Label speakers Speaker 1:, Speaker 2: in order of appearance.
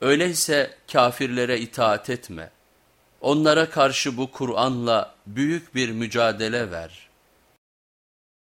Speaker 1: Öyleyse kafirlere itaat etme. Onlara karşı bu Kur'an'la büyük bir mücadele ver.''